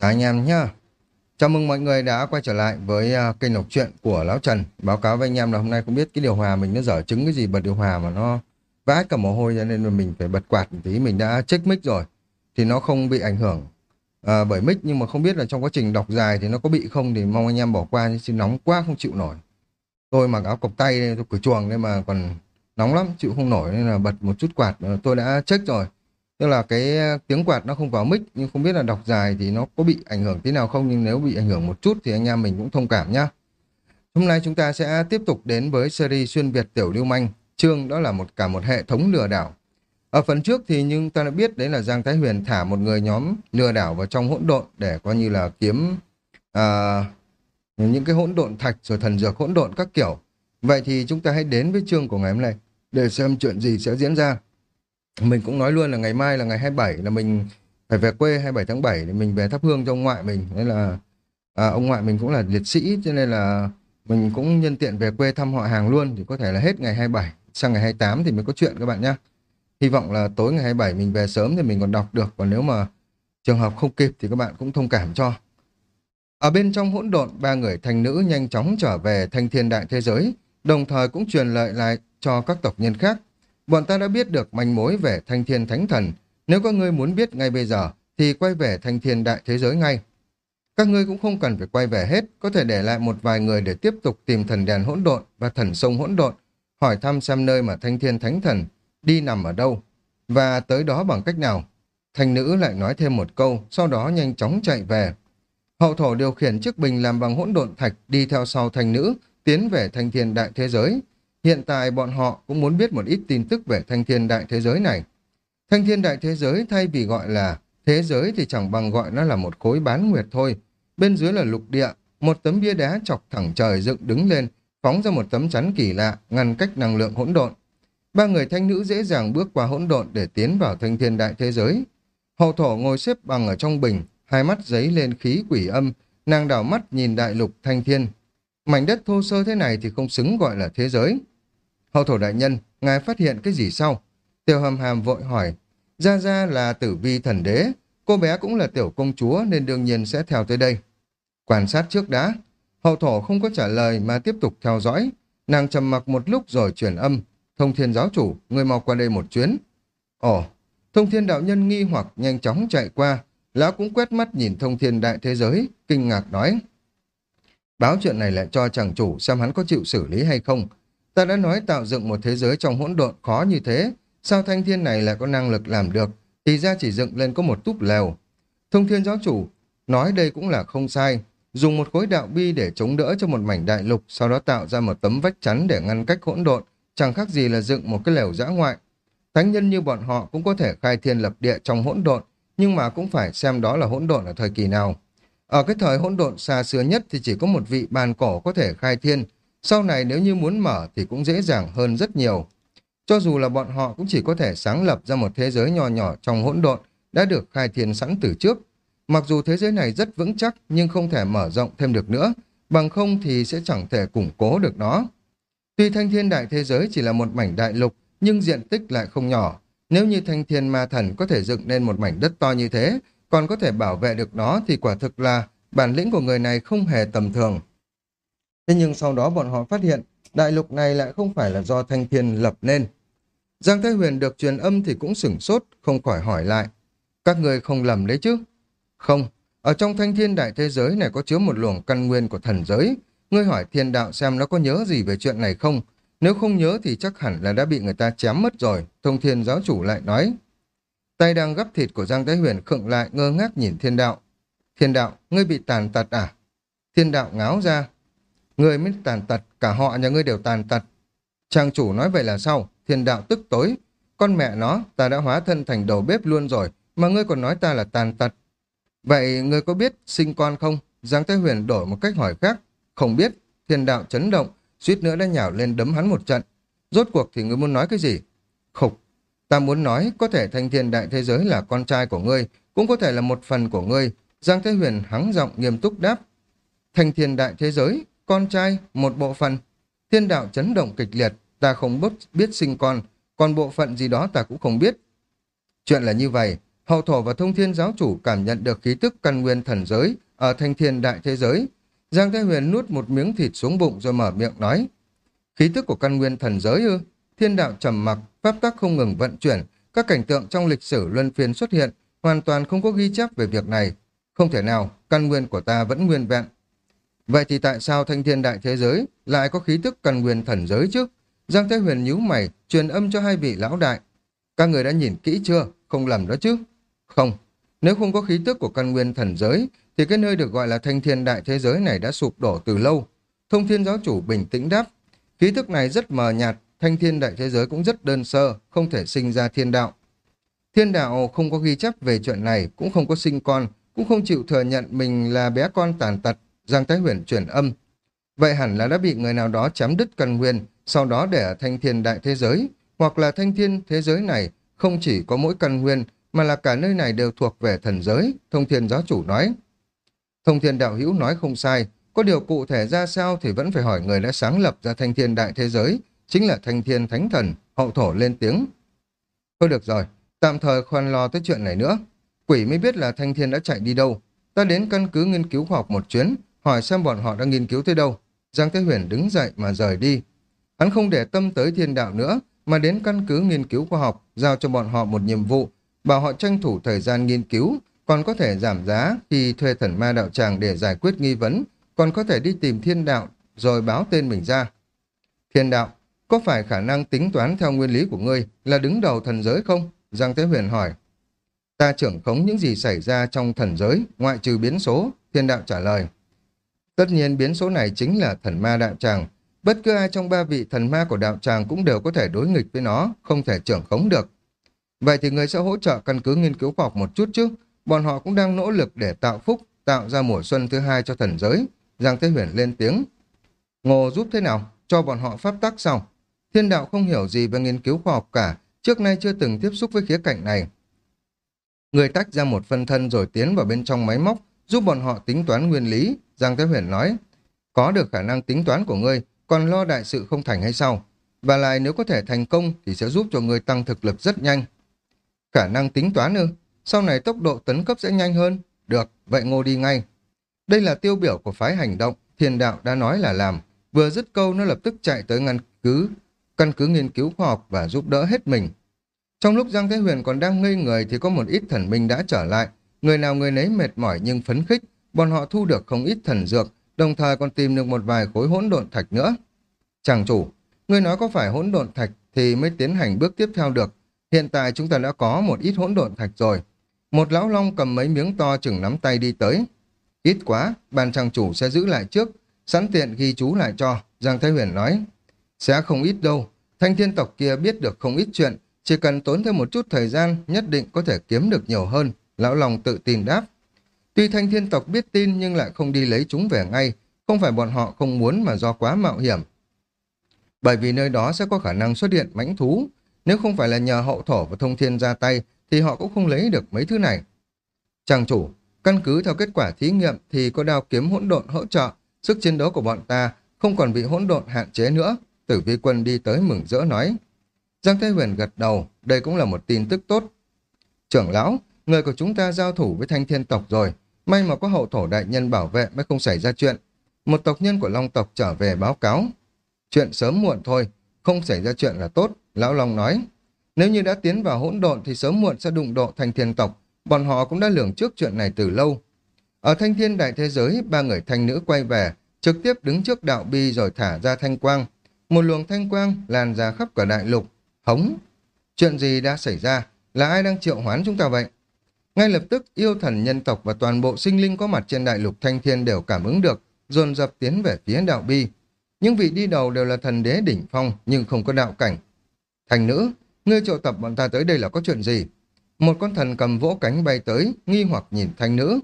Các anh em nhá. Chào mừng mọi người đã quay trở lại với uh, kênh đọc truyện của Lão Trần. Báo cáo với anh em là hôm nay không biết cái điều hòa mình nó dở chứng cái gì bật điều hòa mà nó vãi cả mồ hôi cho nên là mình phải bật quạt một tí. Mình đã check mic rồi thì nó không bị ảnh hưởng uh, bởi mic nhưng mà không biết là trong quá trình đọc dài thì nó có bị không thì mong anh em bỏ qua chứ nóng quá không chịu nổi. Tôi mặc áo cộc tay tôi cửa chuồng nên mà còn nóng lắm chịu không nổi nên là bật một chút quạt tôi đã check rồi Tức là cái ờ, tiếng quạt nó không vào mic nhưng không biết là đọc dài thì nó có bị ảnh hưởng tí nào không nhưng nếu bị ảnh hưởng một chút thì anh em mình cũng thông cảm nhá. Hôm nay chúng ta sẽ tiếp tục đến với series xuyên Việt tiểu lưu manh, chương đó là một cả một hệ thống lừa đảo. Ở phần trước thì nhưng ta đã biết đấy là Giang Thái Huyền thả một người nhóm lừa đảo vào trong hỗn độn để coi như là kiếm à, những cái hỗn độn thạch rồi thần dược hỗn độn các kiểu. Vậy thì chúng ta hãy đến với chương của ngày hôm nay để xem chuyện gì sẽ diễn ra mình cũng nói luôn là ngày mai là ngày 27 là mình phải về quê 27 tháng 7 thì mình về thắp hương cho ông ngoại mình. Nên là à, ông ngoại mình cũng là liệt sĩ cho nên là mình cũng nhân tiện về quê thăm họ hàng luôn thì có thể là hết ngày 27 sang ngày 28 thì mới có chuyện các bạn nhé hy vọng là tối ngày 27 mình về sớm thì mình còn đọc được còn nếu mà trường hợp không kịp thì các bạn cũng thông cảm cho. Ở bên trong hỗn độn ba người thanh nữ nhanh chóng trở về thanh thiên đại thế giới đồng thời cũng truyền lợi lại cho các tộc nhân khác. Bọn ta đã biết được manh mối về thanh thiên thánh thần. Nếu các ngươi muốn biết ngay bây giờ, thì quay về thanh thiên đại thế giới ngay. Các ngươi cũng không cần phải quay về hết, có thể để lại một vài người để tiếp tục tìm thần đèn hỗn độn và thần sông hỗn độn, hỏi thăm xem nơi mà thanh thiên thánh thần đi nằm ở đâu, và tới đó bằng cách nào. thành nữ lại nói thêm một câu, sau đó nhanh chóng chạy về. Hậu thổ điều khiển chiếc bình làm bằng hỗn độn thạch đi theo sau thành nữ, tiến về thanh thiên đại thế giới. Hiện tại bọn họ cũng muốn biết một ít tin tức về thanh thiên đại thế giới này. Thanh thiên đại thế giới thay vì gọi là thế giới thì chẳng bằng gọi nó là một khối bán nguyệt thôi. Bên dưới là lục địa, một tấm bia đá chọc thẳng trời dựng đứng lên, phóng ra một tấm chắn kỳ lạ, ngăn cách năng lượng hỗn độn. Ba người thanh nữ dễ dàng bước qua hỗn độn để tiến vào thanh thiên đại thế giới. Hậu thổ ngồi xếp bằng ở trong bình, hai mắt giấy lên khí quỷ âm, nàng đảo mắt nhìn đại lục thanh thiên. Mảnh đất thô sơ thế này thì không xứng gọi là thế giới. Hậu thổ đại nhân, ngài phát hiện cái gì sau? Tiêu hầm hàm vội hỏi. Gia Gia là tử vi thần đế, cô bé cũng là tiểu công chúa nên đương nhiên sẽ theo tới đây. Quan sát trước đã. Hậu thổ không có trả lời mà tiếp tục theo dõi. Nàng trầm mặc một lúc rồi chuyển âm. Thông thiên giáo chủ, người mau qua đây một chuyến. Ồ, thông thiên đạo nhân nghi hoặc nhanh chóng chạy qua. Lão cũng quét mắt nhìn thông thiên đại thế giới, kinh ngạc nói. Báo chuyện này lại cho chàng chủ xem hắn có chịu xử lý hay không. Ta đã nói tạo dựng một thế giới trong hỗn độn khó như thế, sao thanh thiên này lại có năng lực làm được, thì ra chỉ dựng lên có một túp lều. Thông thiên giáo chủ nói đây cũng là không sai, dùng một khối đạo bi để chống đỡ cho một mảnh đại lục, sau đó tạo ra một tấm vách chắn để ngăn cách hỗn độn, chẳng khác gì là dựng một cái lều dã ngoại. Thánh nhân như bọn họ cũng có thể khai thiên lập địa trong hỗn độn, nhưng mà cũng phải xem đó là hỗn độn ở thời kỳ nào. Ở cái thời hỗn độn xa xưa nhất thì chỉ có một vị bàn cổ có thể khai thiên, sau này nếu như muốn mở thì cũng dễ dàng hơn rất nhiều. Cho dù là bọn họ cũng chỉ có thể sáng lập ra một thế giới nhỏ nhỏ trong hỗn độn đã được khai thiên sẵn từ trước. Mặc dù thế giới này rất vững chắc nhưng không thể mở rộng thêm được nữa, bằng không thì sẽ chẳng thể củng cố được nó. Tuy thanh thiên đại thế giới chỉ là một mảnh đại lục nhưng diện tích lại không nhỏ. Nếu như thanh thiên ma thần có thể dựng nên một mảnh đất to như thế, còn có thể bảo vệ được nó thì quả thực là bản lĩnh của người này không hề tầm thường. Thế nhưng sau đó bọn họ phát hiện đại lục này lại không phải là do Thanh Thiên lập nên. Giang Thái Huyền được truyền âm thì cũng sửng sốt, không khỏi hỏi lại. Các người không lầm đấy chứ? Không, ở trong thanh thiên đại thế giới này có chứa một luồng căn nguyên của thần giới. Ngươi hỏi thiên đạo xem nó có nhớ gì về chuyện này không? Nếu không nhớ thì chắc hẳn là đã bị người ta chém mất rồi, thông thiên giáo chủ lại nói. Tay đang gấp thịt của Giang Thái Huyền khựng lại ngơ ngác nhìn thiên đạo. Thiên đạo, ngươi bị tàn tật à? Thiên đạo ngáo ra, Người mới tàn tật, cả họ nhà ngươi đều tàn tật. Trang chủ nói vậy là sao? Thiên đạo tức tối. Con mẹ nó, ta đã hóa thân thành đầu bếp luôn rồi, mà ngươi còn nói ta là tàn tật. Vậy ngươi có biết sinh con không? Giang Thái Huyền đổi một cách hỏi khác. Không biết. Thiên đạo chấn động, suýt nữa đã nhào lên đấm hắn một trận. Rốt cuộc thì ngươi muốn nói cái gì? Khục. Ta muốn nói có thể thanh thiên đại thế giới là con trai của ngươi, cũng có thể là một phần của ngươi. Giang Thế Huyền hắng giọng nghiêm túc đáp. Thanh thiên đại thế giới, con trai, một bộ phận. Thiên đạo chấn động kịch liệt, ta không biết, biết sinh con, còn bộ phận gì đó ta cũng không biết. Chuyện là như vậy, hậu thổ và thông thiên giáo chủ cảm nhận được khí tức căn nguyên thần giới ở thanh thiên đại thế giới. Giang Thái Huyền nuốt một miếng thịt xuống bụng rồi mở miệng nói. Khí tức của căn nguyên thần giới ư? Thiên đạo trầm mặc, pháp tắc không ngừng vận chuyển, các cảnh tượng trong lịch sử luân phiên xuất hiện, hoàn toàn không có ghi chép về việc này. Không thể nào, căn nguyên của ta vẫn nguyên vẹn. Vậy thì tại sao thanh thiên đại thế giới lại có khí tức căn nguyên thần giới chứ? Giang Thế Huyền nhíu mày, truyền âm cho hai vị lão đại. Các người đã nhìn kỹ chưa? Không lầm đó chứ? Không. Nếu không có khí tức của căn nguyên thần giới, thì cái nơi được gọi là thanh thiên đại thế giới này đã sụp đổ từ lâu. Thông thiên giáo chủ bình tĩnh đáp. Khí tức này rất mờ nhạt, thanh thiên đại thế giới cũng rất đơn sơ, không thể sinh ra thiên đạo. Thiên đạo không có ghi chép về chuyện này, cũng không có sinh con, cũng không chịu thừa nhận mình là bé con tàn tật, Giang Thái Huyền chuyển âm. Vậy hẳn là đã bị người nào đó chém đứt căn nguyên, sau đó để ở thanh thiên đại thế giới, hoặc là thanh thiên thế giới này không chỉ có mỗi căn nguyên, mà là cả nơi này đều thuộc về thần giới, thông thiên giáo chủ nói. Thông thiên đạo hữu nói không sai, có điều cụ thể ra sao thì vẫn phải hỏi người đã sáng lập ra thanh thiên đại thế giới, chính là thanh thiên thánh thần, hậu thổ lên tiếng. Thôi được rồi, tạm thời khoan lo tới chuyện này nữa. Quỷ mới biết là thanh thiên đã chạy đi đâu. Ta đến căn cứ nghiên cứu khoa học một chuyến, hỏi xem bọn họ đã nghiên cứu tới đâu. Giang Thế Huyền đứng dậy mà rời đi. Hắn không để tâm tới thiên đạo nữa, mà đến căn cứ nghiên cứu khoa học, giao cho bọn họ một nhiệm vụ, bảo họ tranh thủ thời gian nghiên cứu, còn có thể giảm giá khi thuê thần ma đạo tràng để giải quyết nghi vấn, còn có thể đi tìm thiên đạo rồi báo tên mình ra. Thiên đạo, có phải khả năng tính toán theo nguyên lý của ngươi là đứng đầu thần giới không? Giang Thế Huyền hỏi. Ta trưởng khống những gì xảy ra trong thần giới, ngoại trừ biến số, thiên đạo trả lời. Tất nhiên biến số này chính là thần ma đạo tràng. Bất cứ ai trong ba vị thần ma của đạo tràng cũng đều có thể đối nghịch với nó, không thể trưởng khống được. Vậy thì người sẽ hỗ trợ căn cứ nghiên cứu khoa học một chút chứ. Bọn họ cũng đang nỗ lực để tạo phúc, tạo ra mùa xuân thứ hai cho thần giới. Giang Thế Huyền lên tiếng. Ngô giúp thế nào? Cho bọn họ pháp tắc sau. Thiên đạo không hiểu gì về nghiên cứu khoa học cả, trước nay chưa từng tiếp xúc với khía cạnh này. Người tách ra một phân thân rồi tiến vào bên trong máy móc, giúp bọn họ tính toán nguyên lý, Giang Thế Huyền nói. Có được khả năng tính toán của ngươi, còn lo đại sự không thành hay sao? Và lại nếu có thể thành công thì sẽ giúp cho ngươi tăng thực lực rất nhanh. Khả năng tính toán ư? Sau này tốc độ tấn cấp sẽ nhanh hơn. Được, vậy ngô đi ngay. Đây là tiêu biểu của phái hành động, thiền đạo đã nói là làm. Vừa dứt câu nó lập tức chạy tới ngăn cứ, căn cứ nghiên cứu khoa học và giúp đỡ hết mình. Trong lúc Giang Thế Huyền còn đang ngây người thì có một ít thần minh đã trở lại. Người nào người nấy mệt mỏi nhưng phấn khích, bọn họ thu được không ít thần dược, đồng thời còn tìm được một vài khối hỗn độn thạch nữa. Chàng chủ, người nói có phải hỗn độn thạch thì mới tiến hành bước tiếp theo được. Hiện tại chúng ta đã có một ít hỗn độn thạch rồi. Một lão long cầm mấy miếng to chừng nắm tay đi tới. Ít quá, bàn chàng chủ sẽ giữ lại trước, sẵn tiện ghi chú lại cho, Giang Thái Huyền nói. Sẽ không ít đâu, thanh thiên tộc kia biết được không ít chuyện, chỉ cần tốn thêm một chút thời gian, nhất định có thể kiếm được nhiều hơn. Lão Long tự tin đáp. Tuy thanh thiên tộc biết tin nhưng lại không đi lấy chúng về ngay, không phải bọn họ không muốn mà do quá mạo hiểm. Bởi vì nơi đó sẽ có khả năng xuất hiện mãnh thú. Nếu không phải là nhờ hậu thổ và thông thiên ra tay, thì họ cũng không lấy được mấy thứ này. Chàng chủ, căn cứ theo kết quả thí nghiệm thì có đao kiếm hỗn độn hỗ trợ, sức chiến đấu của bọn ta không còn bị hỗn độn hạn chế nữa. Tử vi quân đi tới mừng rỡ nói. Giang Thế Huyền gật đầu, đây cũng là một tin tức tốt. Trưởng lão, người của chúng ta giao thủ với thanh thiên tộc rồi. May mà có hậu thổ đại nhân bảo vệ mới không xảy ra chuyện. Một tộc nhân của Long tộc trở về báo cáo. Chuyện sớm muộn thôi, không xảy ra chuyện là tốt, Lão Long nói. Nếu như đã tiến vào hỗn độn thì sớm muộn sẽ đụng độ thanh thiên tộc. Bọn họ cũng đã lường trước chuyện này từ lâu. Ở thanh thiên đại thế giới, ba người thanh nữ quay về, trực tiếp đứng trước đạo bi rồi thả ra thanh quang. Một luồng thanh quang lan ra khắp cả đại lục. Hống! Chuyện gì đã xảy ra? Là ai đang triệu hoán chúng ta vậy? Ngay lập tức, yêu thần nhân tộc và toàn bộ sinh linh có mặt trên đại lục thanh thiên đều cảm ứng được, dồn dập tiến về phía đạo bi. Những vị đi đầu đều là thần đế đỉnh phong, nhưng không có đạo cảnh. Thành nữ, ngươi triệu tập bọn ta tới đây là có chuyện gì? Một con thần cầm vỗ cánh bay tới, nghi hoặc nhìn thanh nữ.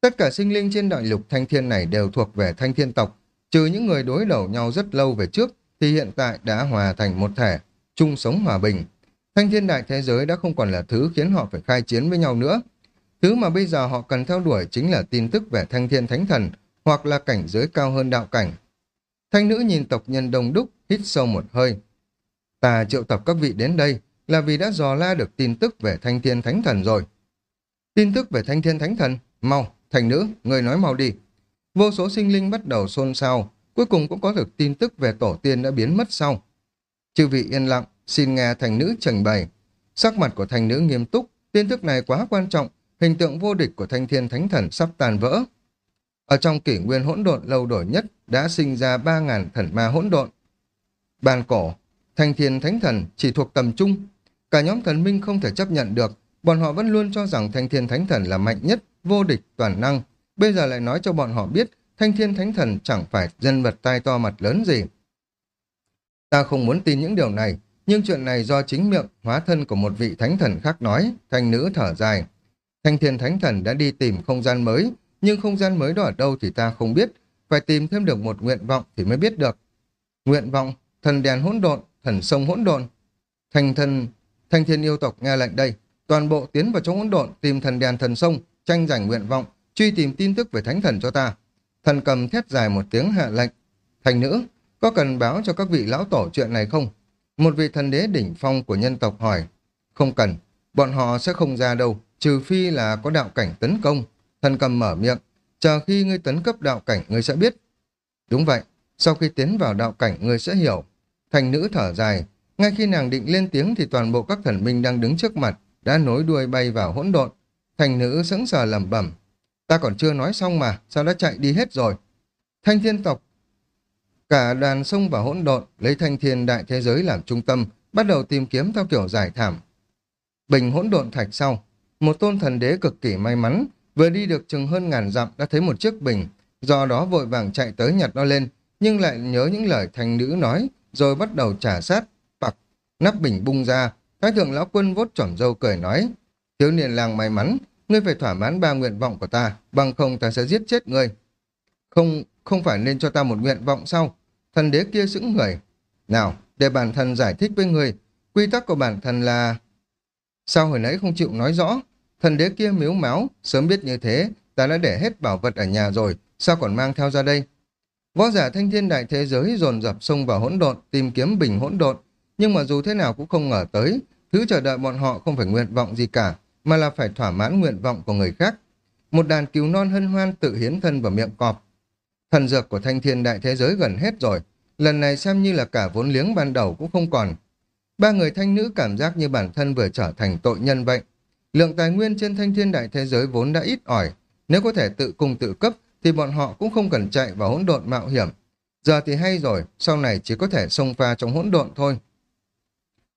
Tất cả sinh linh trên đại lục thanh thiên này đều thuộc về thanh thiên tộc, trừ những người đối đầu nhau rất lâu về trước, thì hiện tại đã hòa thành một thể, chung sống hòa bình. Thanh thiên đại thế giới đã không còn là thứ khiến họ phải khai chiến với nhau nữa. Thứ mà bây giờ họ cần theo đuổi chính là tin tức về thanh thiên thánh thần, hoặc là cảnh giới cao hơn đạo cảnh. Thanh nữ nhìn tộc nhân đông đúc, hít sâu một hơi. Ta triệu tập các vị đến đây là vì đã dò la được tin tức về thanh thiên thánh thần rồi. Tin tức về thanh thiên thánh thần, mau, thành nữ, người nói mau đi. Vô số sinh linh bắt đầu xôn xao, cuối cùng cũng có được tin tức về tổ tiên đã biến mất sau. Chư vị yên lặng, xin nghe thành nữ trình bày. Sắc mặt của thành nữ nghiêm túc, tin tức này quá quan trọng, hình tượng vô địch của thanh thiên thánh thần sắp tàn vỡ. Ở trong kỷ nguyên hỗn độn lâu đổi nhất đã sinh ra 3.000 thần ma hỗn độn. Bàn cổ, thanh thiên thánh thần chỉ thuộc tầm trung. Cả nhóm thần minh không thể chấp nhận được, bọn họ vẫn luôn cho rằng thanh thiên thánh thần là mạnh nhất, vô địch, toàn năng. Bây giờ lại nói cho bọn họ biết thanh thiên thánh thần chẳng phải dân vật tai to mặt lớn gì. Ta không muốn tin những điều này, nhưng chuyện này do chính miệng hóa thân của một vị thánh thần khác nói, thanh nữ thở dài. Thanh thiên thánh thần đã đi tìm không gian mới, nhưng không gian mới đó ở đâu thì ta không biết, phải tìm thêm được một nguyện vọng thì mới biết được. Nguyện vọng, thần đèn hỗn độn, thần sông hỗn độn. Thanh thần, thanh thiên yêu tộc nghe lệnh đây, toàn bộ tiến vào trong hỗn độn tìm thần đèn thần sông, tranh giành nguyện vọng, truy tìm tin tức về thánh thần cho ta. Thần cầm thét dài một tiếng hạ lệnh. Thành nữ, có cần báo cho các vị lão tổ chuyện này không? Một vị thần đế đỉnh phong của nhân tộc hỏi. Không cần, bọn họ sẽ không ra đâu, trừ phi là có đạo cảnh tấn công. Thần cầm mở miệng, chờ khi ngươi tấn cấp đạo cảnh ngươi sẽ biết. Đúng vậy, sau khi tiến vào đạo cảnh ngươi sẽ hiểu. Thành nữ thở dài, ngay khi nàng định lên tiếng thì toàn bộ các thần minh đang đứng trước mặt đã nối đuôi bay vào hỗn độn. Thành nữ sững sờ lẩm bẩm, ta còn chưa nói xong mà, sao đã chạy đi hết rồi? Thanh thiên tộc Cả đoàn sông vào hỗn độn, lấy thanh thiên đại thế giới làm trung tâm, bắt đầu tìm kiếm theo kiểu giải thảm. Bình hỗn độn thạch sau, một tôn thần đế cực kỳ may mắn, vừa đi được chừng hơn ngàn dặm đã thấy một chiếc bình, do đó vội vàng chạy tới nhặt nó lên, nhưng lại nhớ những lời thành nữ nói, rồi bắt đầu trả sát, bạc, nắp bình bung ra, thái thượng lão quân vốt trỏm dâu cười nói, thiếu niên làng may mắn, ngươi phải thỏa mãn ba nguyện vọng của ta, bằng không ta sẽ giết chết ngươi. Không, không phải nên cho ta một nguyện vọng sau Thần đế kia sững người. Nào, để bản thân giải thích với người, quy tắc của bản thân là... Sao hồi nãy không chịu nói rõ? Thần đế kia miếu máu, sớm biết như thế, ta đã để hết bảo vật ở nhà rồi, sao còn mang theo ra đây? Võ giả thanh thiên đại thế giới dồn dập xông vào hỗn độn, tìm kiếm bình hỗn độn, nhưng mà dù thế nào cũng không ngờ tới, thứ chờ đợi bọn họ không phải nguyện vọng gì cả, mà là phải thỏa mãn nguyện vọng của người khác. Một đàn cứu non hân hoan tự hiến thân vào miệng cọp, Thần dược của thanh thiên đại thế giới gần hết rồi. Lần này xem như là cả vốn liếng ban đầu cũng không còn. Ba người thanh nữ cảm giác như bản thân vừa trở thành tội nhân vậy. Lượng tài nguyên trên thanh thiên đại thế giới vốn đã ít ỏi. Nếu có thể tự cung tự cấp thì bọn họ cũng không cần chạy vào hỗn độn mạo hiểm. Giờ thì hay rồi, sau này chỉ có thể xông pha trong hỗn độn thôi.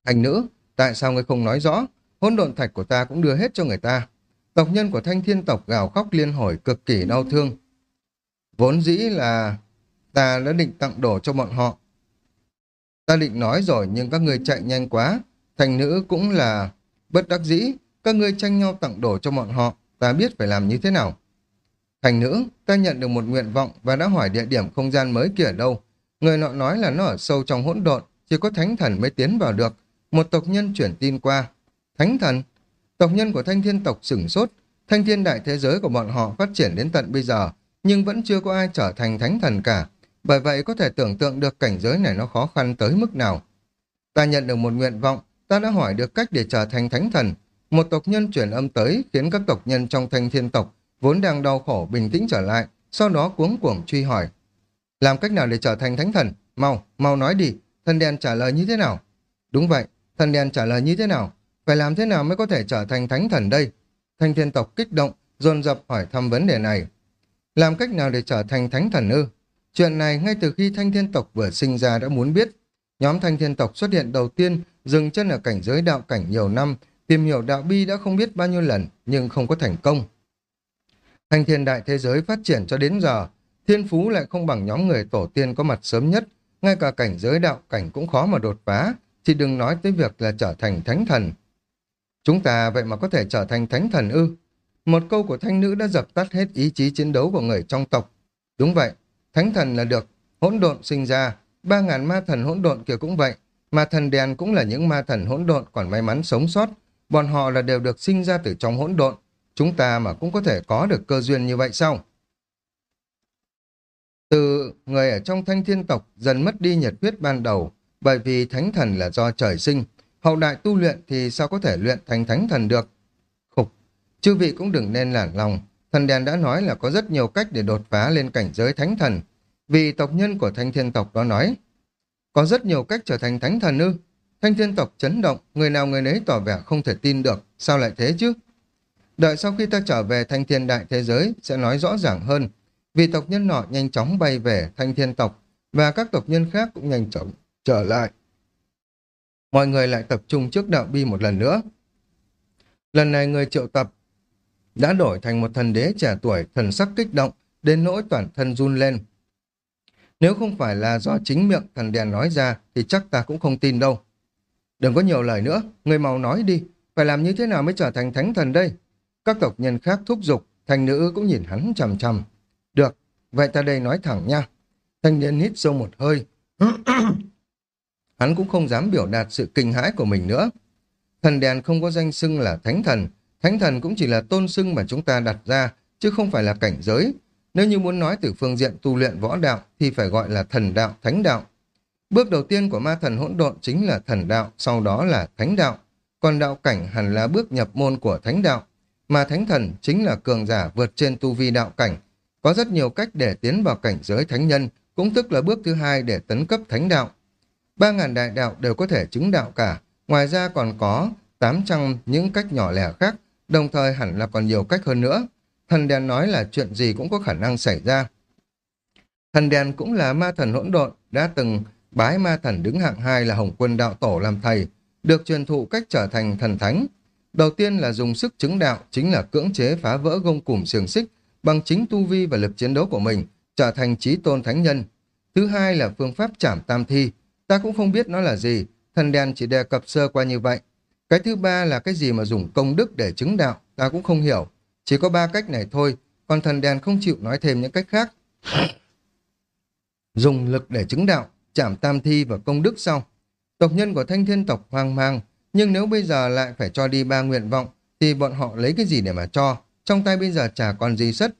Thành nữ, tại sao ngươi không nói rõ? Hỗn độn thạch của ta cũng đưa hết cho người ta. Tộc nhân của thanh thiên tộc gào khóc liên hồi cực kỳ đau thương. Vốn dĩ là ta đã định tặng đồ cho bọn họ. Ta định nói rồi nhưng các người chạy nhanh quá. Thành nữ cũng là bất đắc dĩ. Các người tranh nhau tặng đồ cho bọn họ. Ta biết phải làm như thế nào. Thành nữ, ta nhận được một nguyện vọng và đã hỏi địa điểm không gian mới kia ở đâu. Người nọ nói là nó ở sâu trong hỗn độn, chỉ có thánh thần mới tiến vào được. Một tộc nhân chuyển tin qua. Thánh thần? Tộc nhân của thanh thiên tộc sửng sốt. Thanh thiên đại thế giới của bọn họ phát triển đến tận bây giờ nhưng vẫn chưa có ai trở thành thánh thần cả. Bởi vậy có thể tưởng tượng được cảnh giới này nó khó khăn tới mức nào. Ta nhận được một nguyện vọng, ta đã hỏi được cách để trở thành thánh thần. Một tộc nhân chuyển âm tới khiến các tộc nhân trong thanh thiên tộc vốn đang đau khổ bình tĩnh trở lại, sau đó cuống cuồng truy hỏi. Làm cách nào để trở thành thánh thần? Mau, mau nói đi, thần đen trả lời như thế nào? Đúng vậy, thần đen trả lời như thế nào? Phải làm thế nào mới có thể trở thành thánh thần đây? Thanh thiên tộc kích động, dồn dập hỏi thăm vấn đề này. Làm cách nào để trở thành thánh thần ư? Chuyện này ngay từ khi thanh thiên tộc vừa sinh ra đã muốn biết. Nhóm thanh thiên tộc xuất hiện đầu tiên, dừng chân ở cảnh giới đạo cảnh nhiều năm, tìm hiểu đạo bi đã không biết bao nhiêu lần, nhưng không có thành công. Thanh thiên đại thế giới phát triển cho đến giờ, thiên phú lại không bằng nhóm người tổ tiên có mặt sớm nhất, ngay cả cảnh giới đạo cảnh cũng khó mà đột phá, thì đừng nói tới việc là trở thành thánh thần. Chúng ta vậy mà có thể trở thành thánh thần ư? Một câu của thanh nữ đã dập tắt hết ý chí chiến đấu của người trong tộc. Đúng vậy, thánh thần là được, hỗn độn sinh ra, ba ngàn ma thần hỗn độn kia cũng vậy, mà thần đèn cũng là những ma thần hỗn độn còn may mắn sống sót, bọn họ là đều được sinh ra từ trong hỗn độn, chúng ta mà cũng có thể có được cơ duyên như vậy sao? Từ người ở trong thanh thiên tộc dần mất đi nhiệt huyết ban đầu, bởi vì thánh thần là do trời sinh, hậu đại tu luyện thì sao có thể luyện thành thánh thần được? Chư vị cũng đừng nên lản lòng. Thần đèn đã nói là có rất nhiều cách để đột phá lên cảnh giới thánh thần. Vì tộc nhân của thanh thiên tộc đó nói, có rất nhiều cách trở thành thánh thần ư. Thanh thiên tộc chấn động, người nào người nấy tỏ vẻ không thể tin được, sao lại thế chứ? Đợi sau khi ta trở về thanh thiên đại thế giới sẽ nói rõ ràng hơn. Vì tộc nhân nọ nhanh chóng bay về thanh thiên tộc và các tộc nhân khác cũng nhanh chóng trở lại. Mọi người lại tập trung trước đạo bi một lần nữa. Lần này người triệu tập đã đổi thành một thần đế trẻ tuổi thần sắc kích động đến nỗi toàn thân run lên. Nếu không phải là do chính miệng thần đèn nói ra thì chắc ta cũng không tin đâu. Đừng có nhiều lời nữa, người màu nói đi, phải làm như thế nào mới trở thành thánh thần đây? Các tộc nhân khác thúc giục, thành nữ cũng nhìn hắn chằm chằm. Được, vậy ta đây nói thẳng nha. Thanh niên hít sâu một hơi. hắn cũng không dám biểu đạt sự kinh hãi của mình nữa. Thần đèn không có danh xưng là thánh thần. Thánh thần cũng chỉ là tôn xưng mà chúng ta đặt ra, chứ không phải là cảnh giới. Nếu như muốn nói từ phương diện tu luyện võ đạo thì phải gọi là thần đạo, thánh đạo. Bước đầu tiên của ma thần hỗn độn chính là thần đạo, sau đó là thánh đạo. Còn đạo cảnh hẳn là bước nhập môn của thánh đạo. Mà thánh thần chính là cường giả vượt trên tu vi đạo cảnh. Có rất nhiều cách để tiến vào cảnh giới thánh nhân, cũng tức là bước thứ hai để tấn cấp thánh đạo. Ba ngàn đại đạo đều có thể chứng đạo cả, ngoài ra còn có 800 những cách nhỏ lẻ khác, đồng thời hẳn là còn nhiều cách hơn nữa. Thần đèn nói là chuyện gì cũng có khả năng xảy ra. Thần đèn cũng là ma thần hỗn độn, đã từng bái ma thần đứng hạng hai là Hồng Quân Đạo Tổ làm thầy, được truyền thụ cách trở thành thần thánh. Đầu tiên là dùng sức chứng đạo, chính là cưỡng chế phá vỡ gông cùm xiềng xích bằng chính tu vi và lực chiến đấu của mình, trở thành trí tôn thánh nhân. Thứ hai là phương pháp trảm tam thi, ta cũng không biết nó là gì, thần đèn chỉ đề cập sơ qua như vậy. Cái thứ ba là cái gì mà dùng công đức để chứng đạo, ta cũng không hiểu. Chỉ có ba cách này thôi, còn thần đèn không chịu nói thêm những cách khác. Dùng lực để chứng đạo, chảm tam thi và công đức sau. Tộc nhân của thanh thiên tộc hoang mang, nhưng nếu bây giờ lại phải cho đi ba nguyện vọng, thì bọn họ lấy cái gì để mà cho? Trong tay bây giờ chả còn gì sất.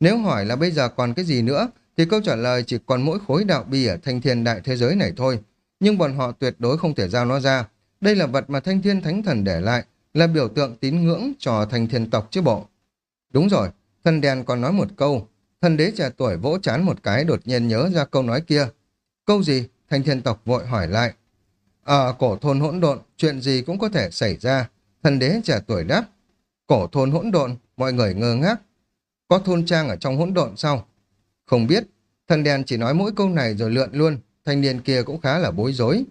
Nếu hỏi là bây giờ còn cái gì nữa, thì câu trả lời chỉ còn mỗi khối đạo bi ở thanh thiên đại thế giới này thôi. Nhưng bọn họ tuyệt đối không thể giao nó ra. Đây là vật mà thanh thiên thánh thần để lại, là biểu tượng tín ngưỡng cho thanh thiên tộc chứ bộ. Đúng rồi, thần đèn còn nói một câu. Thần đế trẻ tuổi vỗ chán một cái đột nhiên nhớ ra câu nói kia. Câu gì? Thanh thiên tộc vội hỏi lại. Ở cổ thôn hỗn độn, chuyện gì cũng có thể xảy ra. Thần đế trẻ tuổi đáp. Cổ thôn hỗn độn, mọi người ngơ ngác. Có thôn trang ở trong hỗn độn sao? Không biết. Thần đèn chỉ nói mỗi câu này rồi lượn luôn. Thanh niên kia cũng khá là bối rối.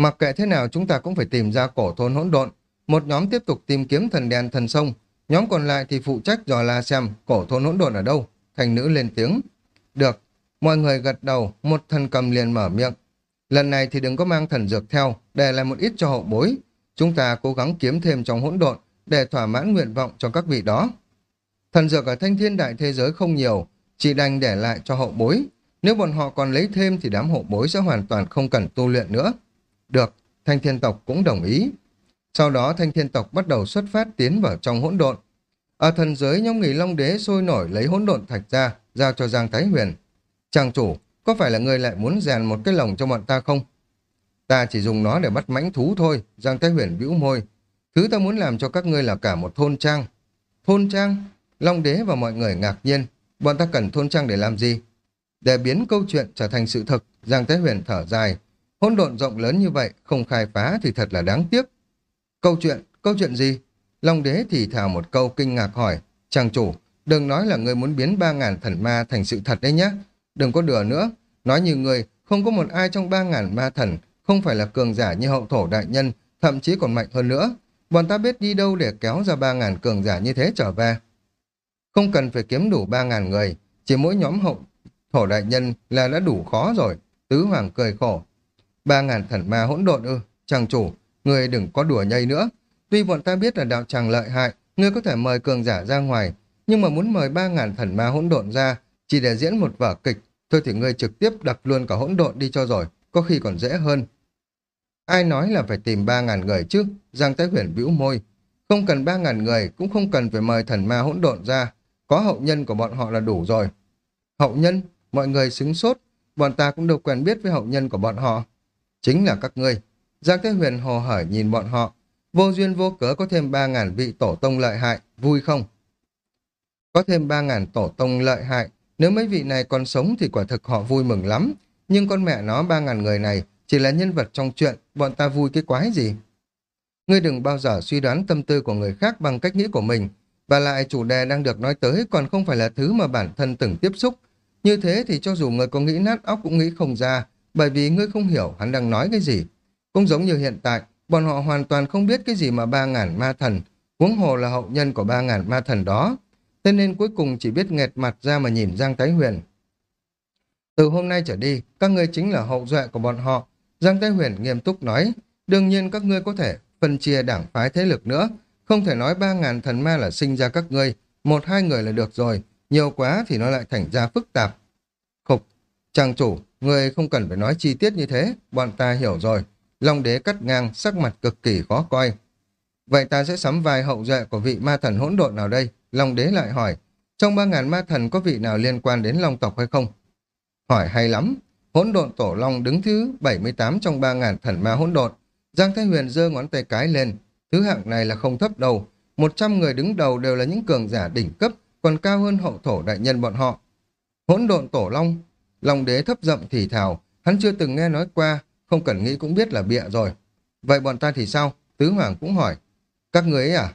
Mặc kệ thế nào chúng ta cũng phải tìm ra cổ thôn hỗn độn. Một nhóm tiếp tục tìm kiếm thần đèn thần sông. Nhóm còn lại thì phụ trách dò la xem cổ thôn hỗn độn ở đâu. Thành nữ lên tiếng. Được. Mọi người gật đầu, một thần cầm liền mở miệng. Lần này thì đừng có mang thần dược theo, để lại một ít cho hậu bối. Chúng ta cố gắng kiếm thêm trong hỗn độn để thỏa mãn nguyện vọng cho các vị đó. Thần dược ở thanh thiên đại thế giới không nhiều, chỉ đành để lại cho hậu bối. Nếu bọn họ còn lấy thêm thì đám hậu bối sẽ hoàn toàn không cần tu luyện nữa. Được, thanh thiên tộc cũng đồng ý. Sau đó thanh thiên tộc bắt đầu xuất phát tiến vào trong hỗn độn. Ở thần giới nhóm nghỉ long đế sôi nổi lấy hỗn độn thạch ra, giao cho Giang Thái Huyền. Trang chủ, có phải là người lại muốn rèn một cái lồng cho bọn ta không? Ta chỉ dùng nó để bắt mãnh thú thôi, Giang Thái Huyền bĩu môi. Thứ ta muốn làm cho các ngươi là cả một thôn trang. Thôn trang? Long đế và mọi người ngạc nhiên. Bọn ta cần thôn trang để làm gì? Để biến câu chuyện trở thành sự thực, Giang Thái Huyền thở dài. Hỗn độn rộng lớn như vậy, không khai phá thì thật là đáng tiếc. Câu chuyện, câu chuyện gì? Long đế thì thào một câu kinh ngạc hỏi. Chàng chủ, đừng nói là người muốn biến ba ngàn thần ma thành sự thật đấy nhé. Đừng có đùa nữa. Nói như người, không có một ai trong ba ngàn ma thần, không phải là cường giả như hậu thổ đại nhân, thậm chí còn mạnh hơn nữa. Bọn ta biết đi đâu để kéo ra ba ngàn cường giả như thế trở về. Không cần phải kiếm đủ ba ngàn người, chỉ mỗi nhóm hậu thổ đại nhân là đã đủ khó rồi. Tứ Hoàng cười khổ. Ba ngàn thần ma hỗn độn ư, chàng chủ, người đừng có đùa nhây nữa. Tuy bọn ta biết là đạo tràng lợi hại, ngươi có thể mời cường giả ra ngoài, nhưng mà muốn mời ba ngàn thần ma hỗn độn ra, chỉ để diễn một vở kịch, thôi thì ngươi trực tiếp đặt luôn cả hỗn độn đi cho rồi, có khi còn dễ hơn. Ai nói là phải tìm ba ngàn người chứ? Giang Thái Huyền bĩu môi. Không cần ba ngàn người, cũng không cần phải mời thần ma hỗn độn ra. Có hậu nhân của bọn họ là đủ rồi. Hậu nhân? Mọi người xứng sốt. Bọn ta cũng đâu quen biết với hậu nhân của bọn họ. Chính là các ngươi. Giang thế Huyền hồ hởi nhìn bọn họ. Vô duyên vô cớ có thêm ba ngàn vị tổ tông lợi hại, vui không? Có thêm ba ngàn tổ tông lợi hại, nếu mấy vị này còn sống thì quả thực họ vui mừng lắm. Nhưng con mẹ nó ba ngàn người này chỉ là nhân vật trong chuyện, bọn ta vui cái quái gì? Ngươi đừng bao giờ suy đoán tâm tư của người khác bằng cách nghĩ của mình. Và lại chủ đề đang được nói tới còn không phải là thứ mà bản thân từng tiếp xúc. Như thế thì cho dù người có nghĩ nát óc cũng nghĩ không ra, bởi vì ngươi không hiểu hắn đang nói cái gì. Cũng giống như hiện tại, bọn họ hoàn toàn không biết cái gì mà ba ngàn ma thần, huống hồ là hậu nhân của ba ngàn ma thần đó. Thế nên cuối cùng chỉ biết nghẹt mặt ra mà nhìn Giang Thái Huyền. Từ hôm nay trở đi, các ngươi chính là hậu duệ của bọn họ. Giang Thái Huyền nghiêm túc nói, đương nhiên các ngươi có thể phân chia đảng phái thế lực nữa. Không thể nói ba ngàn thần ma là sinh ra các ngươi, một hai người là được rồi, nhiều quá thì nó lại thành ra phức tạp. Khục, trang chủ, người không cần phải nói chi tiết như thế, bọn ta hiểu rồi. Long đế cắt ngang, sắc mặt cực kỳ khó coi. Vậy ta sẽ sắm vai hậu duệ của vị ma thần hỗn độn nào đây? Long đế lại hỏi, trong ba ngàn ma thần có vị nào liên quan đến long tộc hay không? Hỏi hay lắm, hỗn độn tổ long đứng thứ 78 trong ba ngàn thần ma hỗn độn. Giang Thái Huyền giơ ngón tay cái lên, thứ hạng này là không thấp đầu. 100 người đứng đầu đều là những cường giả đỉnh cấp, còn cao hơn hậu thổ đại nhân bọn họ. Hỗn độn tổ long, long đế thấp rộng thì thào, hắn chưa từng nghe nói qua, không cần nghĩ cũng biết là bịa rồi. Vậy bọn ta thì sao? Tứ Hoàng cũng hỏi. Các người ấy à?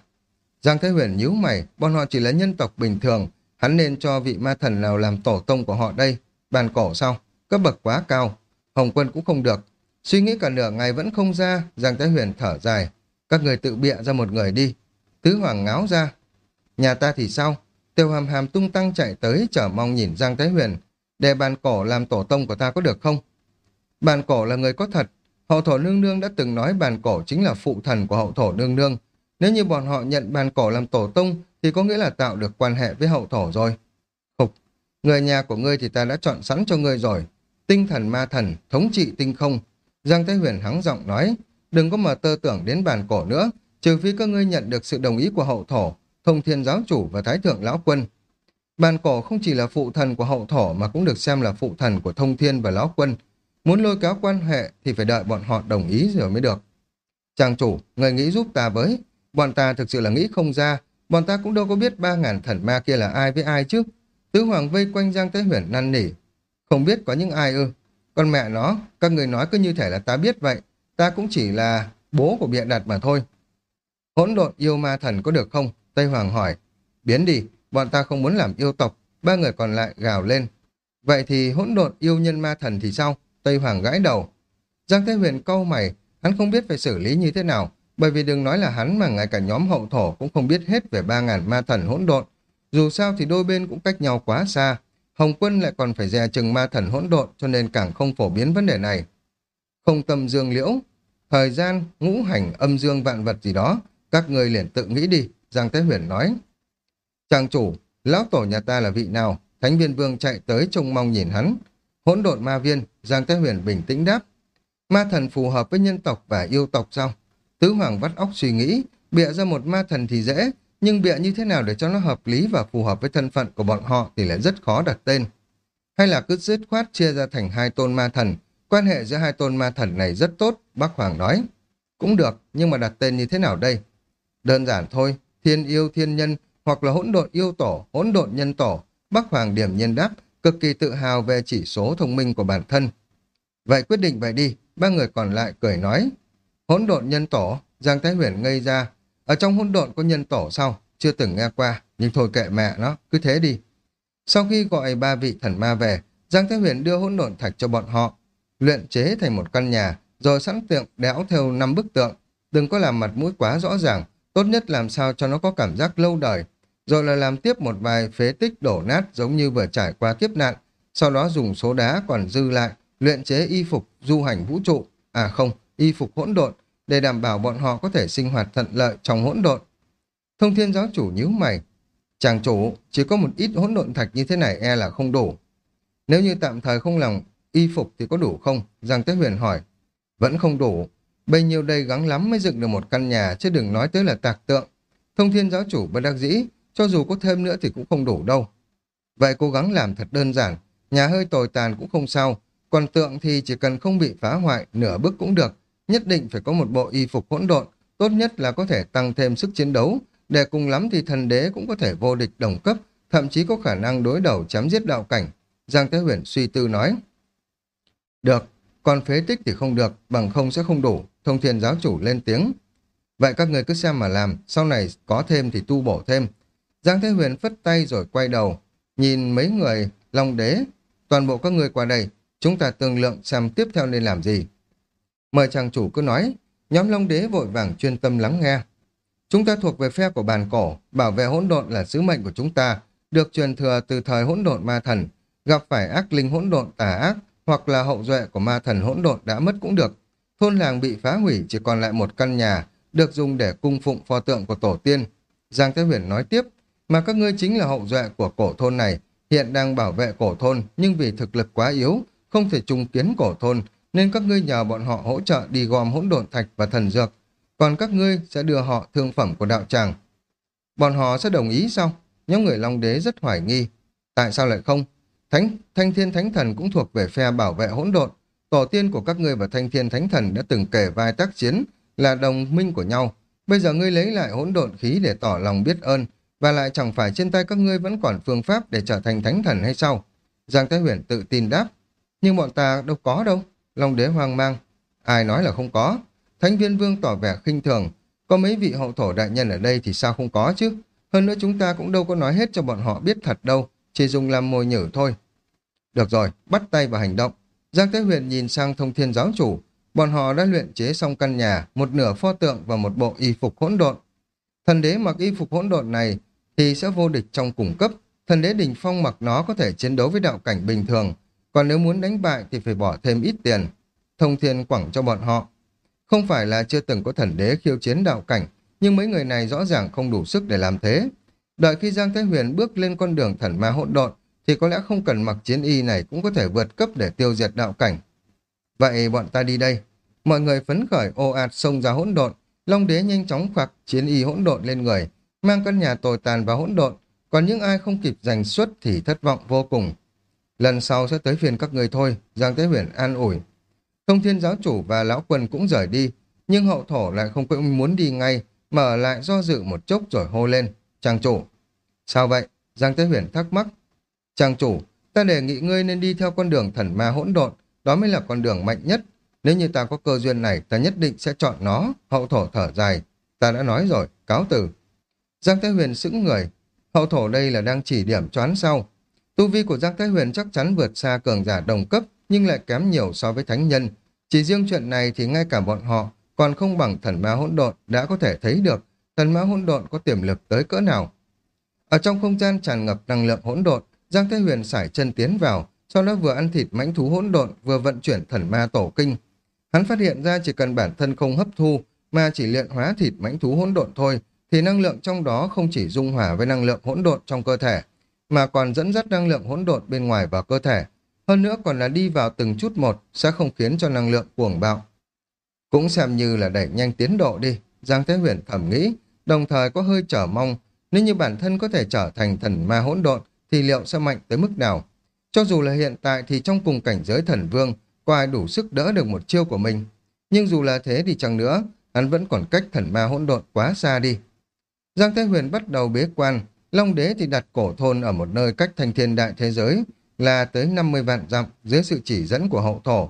Giang Thế Huyền nhíu mày, bọn họ chỉ là nhân tộc bình thường, hắn nên cho vị ma thần nào làm tổ tông của họ đây. Bàn cổ sao? Cấp bậc quá cao. Hồng quân cũng không được. Suy nghĩ cả nửa ngày vẫn không ra, Giang Thế Huyền thở dài. Các người tự bịa ra một người đi. Tứ Hoàng ngáo ra. Nhà ta thì sao? Tiêu hàm hàm tung tăng chạy tới chờ mong nhìn Giang Thế Huyền. Để bàn cổ làm tổ tông của ta có được không? Bàn cổ là người có thật. Hậu thổ nương nương đã từng nói bàn cổ chính là phụ thần của hậu thổ nương nương. Nếu như bọn họ nhận bàn cổ làm tổ tông thì có nghĩa là tạo được quan hệ với hậu thổ rồi. Khục, người nhà của ngươi thì ta đã chọn sẵn cho ngươi rồi. Tinh thần ma thần, thống trị tinh không. Giang Thái Huyền hắng giọng nói, đừng có mà tơ tưởng đến bàn cổ nữa, trừ phi các ngươi nhận được sự đồng ý của hậu thổ, thông thiên giáo chủ và thái thượng lão quân. Bàn cổ không chỉ là phụ thần của hậu thổ mà cũng được xem là phụ thần của thông thiên và lão quân. Muốn lôi kéo quan hệ thì phải đợi bọn họ đồng ý rồi mới được. Chàng chủ, người nghĩ giúp ta với, Bọn ta thực sự là nghĩ không ra, bọn ta cũng đâu có biết ba ngàn thần ma kia là ai với ai chứ. Tứ Hoàng vây quanh Giang Tế Huyền năn nỉ. Không biết có những ai ư. Con mẹ nó, các người nói cứ như thể là ta biết vậy. Ta cũng chỉ là bố của bịa đặt mà thôi. Hỗn độn yêu ma thần có được không? Tây Hoàng hỏi. Biến đi, bọn ta không muốn làm yêu tộc. Ba người còn lại gào lên. Vậy thì hỗn độn yêu nhân ma thần thì sao? Tây Hoàng gãi đầu. Giang Thế Huyền câu mày, hắn không biết phải xử lý như thế nào. Bởi vì đừng nói là hắn mà ngay cả nhóm hậu thổ cũng không biết hết về ba ngàn ma thần hỗn độn. Dù sao thì đôi bên cũng cách nhau quá xa. Hồng quân lại còn phải dè chừng ma thần hỗn độn cho nên càng không phổ biến vấn đề này. Không tâm dương liễu, thời gian, ngũ hành, âm dương vạn vật gì đó, các người liền tự nghĩ đi, Giang Thế Huyền nói. Chàng chủ, lão tổ nhà ta là vị nào? Thánh viên vương chạy tới trông mong nhìn hắn. Hỗn độn ma viên, Giang Thái Huyền bình tĩnh đáp. Ma thần phù hợp với nhân tộc và yêu tộc sao? Tứ Hoàng vắt óc suy nghĩ, bịa ra một ma thần thì dễ, nhưng bịa như thế nào để cho nó hợp lý và phù hợp với thân phận của bọn họ thì lại rất khó đặt tên. Hay là cứ dứt khoát chia ra thành hai tôn ma thần, quan hệ giữa hai tôn ma thần này rất tốt, bác Hoàng nói. Cũng được, nhưng mà đặt tên như thế nào đây? Đơn giản thôi, thiên yêu thiên nhân hoặc là hỗn độn yêu tổ, hỗn độn nhân tổ, bắc Hoàng điểm nhân đáp, cực kỳ tự hào về chỉ số thông minh của bản thân. Vậy quyết định vậy đi, ba người còn lại cười nói, Hỗn độn nhân tổ, Giang Thái Huyền ngây ra. Ở trong hỗn độn có nhân tổ sao? Chưa từng nghe qua, nhưng thôi kệ mẹ nó, cứ thế đi. Sau khi gọi ba vị thần ma về, Giang Thái Huyền đưa hỗn độn thạch cho bọn họ, luyện chế thành một căn nhà, rồi sẵn tượng đẽo theo năm bức tượng. Đừng có làm mặt mũi quá rõ ràng, tốt nhất làm sao cho nó có cảm giác lâu đời, rồi là làm tiếp một vài phế tích đổ nát giống như vừa trải qua kiếp nạn, sau đó dùng số đá còn dư lại, luyện chế y phục du hành vũ trụ, à không, y phục hỗn độn để đảm bảo bọn họ có thể sinh hoạt thuận lợi trong hỗn độn. Thông thiên giáo chủ nhíu mày. Chàng chủ, chỉ có một ít hỗn độn thạch như thế này e là không đủ. Nếu như tạm thời không lòng y phục thì có đủ không? Giang Tế Huyền hỏi. Vẫn không đủ. Bấy nhiêu đây gắng lắm mới dựng được một căn nhà chứ đừng nói tới là tạc tượng. Thông thiên giáo chủ bất đắc dĩ, cho dù có thêm nữa thì cũng không đủ đâu. Vậy cố gắng làm thật đơn giản, nhà hơi tồi tàn cũng không sao, còn tượng thì chỉ cần không bị phá hoại, nửa bước cũng được. Nhất định phải có một bộ y phục hỗn độn, tốt nhất là có thể tăng thêm sức chiến đấu, để cùng lắm thì thần đế cũng có thể vô địch đồng cấp, thậm chí có khả năng đối đầu chém giết đạo cảnh. Giang Thế Huyền suy tư nói. Được, còn phế tích thì không được, bằng không sẽ không đủ. Thông thiên giáo chủ lên tiếng. Vậy các người cứ xem mà làm, sau này có thêm thì tu bổ thêm. Giang Thế Huyền phất tay rồi quay đầu, nhìn mấy người Long Đế. Toàn bộ các người qua đây, chúng ta tương lượng xem tiếp theo nên làm gì. Mời chàng chủ cứ nói, nhóm Long Đế vội vàng chuyên tâm lắng nghe. Chúng ta thuộc về phe của bàn cổ, bảo vệ hỗn độn là sứ mệnh của chúng ta, được truyền thừa từ thời hỗn độn ma thần, gặp phải ác linh hỗn độn tà ác hoặc là hậu duệ của ma thần hỗn độn đã mất cũng được. Thôn làng bị phá hủy chỉ còn lại một căn nhà, được dùng để cung phụng pho tượng của tổ tiên. Giang Thế Huyền nói tiếp, mà các ngươi chính là hậu duệ của cổ thôn này, hiện đang bảo vệ cổ thôn nhưng vì thực lực quá yếu, không thể trùng kiến cổ thôn, nên các ngươi nhờ bọn họ hỗ trợ đi gom hỗn độn thạch và thần dược, còn các ngươi sẽ đưa họ thương phẩm của đạo tràng. Bọn họ sẽ đồng ý sao? Nhóm người Long Đế rất hoài nghi. Tại sao lại không? Thánh, Thanh Thiên Thánh Thần cũng thuộc về phe bảo vệ hỗn độn. Tổ tiên của các ngươi và Thanh Thiên Thánh Thần đã từng kể vai tác chiến, là đồng minh của nhau. Bây giờ ngươi lấy lại hỗn độn khí để tỏ lòng biết ơn, và lại chẳng phải trên tay các ngươi vẫn còn phương pháp để trở thành thánh thần hay sao? Giang Thái Huyền tự tin đáp. Nhưng bọn ta đâu có đâu. Long đế hoang mang. Ai nói là không có? Thánh viên vương tỏ vẻ khinh thường. Có mấy vị hậu thổ đại nhân ở đây thì sao không có chứ? Hơn nữa chúng ta cũng đâu có nói hết cho bọn họ biết thật đâu. Chỉ dùng làm mồi nhử thôi. Được rồi, bắt tay vào hành động. Giang Thái Huyền nhìn sang thông thiên giáo chủ. Bọn họ đã luyện chế xong căn nhà, một nửa pho tượng và một bộ y phục hỗn độn. Thần đế mặc y phục hỗn độn này thì sẽ vô địch trong cùng cấp. Thần đế đỉnh phong mặc nó có thể chiến đấu với đạo cảnh bình thường, còn nếu muốn đánh bại thì phải bỏ thêm ít tiền. Thông thiên quẳng cho bọn họ. Không phải là chưa từng có thần đế khiêu chiến đạo cảnh, nhưng mấy người này rõ ràng không đủ sức để làm thế. Đợi khi Giang Thái Huyền bước lên con đường thần ma hỗn độn, thì có lẽ không cần mặc chiến y này cũng có thể vượt cấp để tiêu diệt đạo cảnh. Vậy bọn ta đi đây. Mọi người phấn khởi ô ạt xông ra hỗn độn, Long đế nhanh chóng khoác chiến y hỗn độn lên người, mang căn nhà tồi tàn và hỗn độn, còn những ai không kịp giành xuất thì thất vọng vô cùng. Lần sau sẽ tới phiên các người thôi, Giang Thế Huyền an ủi. Thông thiên giáo chủ và lão quân cũng rời đi, nhưng hậu thổ lại không có muốn đi ngay, mở lại do dự một chốc rồi hô lên. Trang chủ. Sao vậy? Giang Thế Huyền thắc mắc. Trang chủ, ta đề nghị ngươi nên đi theo con đường thần ma hỗn độn, đó mới là con đường mạnh nhất. Nếu như ta có cơ duyên này, ta nhất định sẽ chọn nó. Hậu thổ thở dài. Ta đã nói rồi, cáo từ. Giang Thái Huyền sững người. Hậu thổ đây là đang chỉ điểm choán sau. Tu vi của Giang Thái Huyền chắc chắn vượt xa cường giả đồng cấp, nhưng lại kém nhiều so với thánh nhân. Chỉ riêng chuyện này thì ngay cả bọn họ còn không bằng thần ma hỗn độn đã có thể thấy được thần ma hỗn độn có tiềm lực tới cỡ nào. Ở trong không gian tràn ngập năng lượng hỗn độn, Giang Thái Huyền sải chân tiến vào, sau đó vừa ăn thịt mãnh thú hỗn độn vừa vận chuyển thần ma tổ kinh. Hắn phát hiện ra chỉ cần bản thân không hấp thu mà chỉ luyện hóa thịt mãnh thú hỗn độn thôi thì năng lượng trong đó không chỉ dung hòa với năng lượng hỗn độn trong cơ thể, mà còn dẫn dắt năng lượng hỗn độn bên ngoài vào cơ thể. Hơn nữa còn là đi vào từng chút một sẽ không khiến cho năng lượng cuồng bạo. Cũng xem như là đẩy nhanh tiến độ đi, Giang Thế Huyền thẩm nghĩ, đồng thời có hơi trở mong nếu như bản thân có thể trở thành thần ma hỗn độn thì liệu sẽ mạnh tới mức nào? Cho dù là hiện tại thì trong cùng cảnh giới thần vương, có ai đủ sức đỡ được một chiêu của mình. Nhưng dù là thế thì chẳng nữa, hắn vẫn còn cách thần ma hỗn độn quá xa đi. Giang Thế Huyền bắt đầu bế quan, Long Đế thì đặt cổ thôn ở một nơi cách thành thiên đại thế giới là tới 50 vạn dặm dưới sự chỉ dẫn của hậu thổ.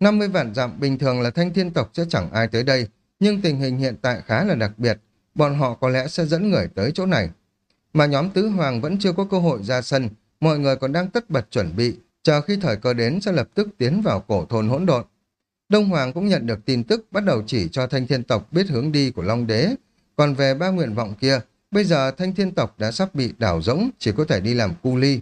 50 vạn dặm bình thường là thanh thiên tộc sẽ chẳng ai tới đây, nhưng tình hình hiện tại khá là đặc biệt, bọn họ có lẽ sẽ dẫn người tới chỗ này. Mà nhóm tứ hoàng vẫn chưa có cơ hội ra sân, mọi người còn đang tất bật chuẩn bị, chờ khi thời cơ đến sẽ lập tức tiến vào cổ thôn hỗn độn. Đông Hoàng cũng nhận được tin tức bắt đầu chỉ cho thanh thiên tộc biết hướng đi của Long Đế, còn về ba nguyện vọng kia, bây giờ thanh thiên tộc đã sắp bị đảo rỗng, chỉ có thể đi làm cu ly.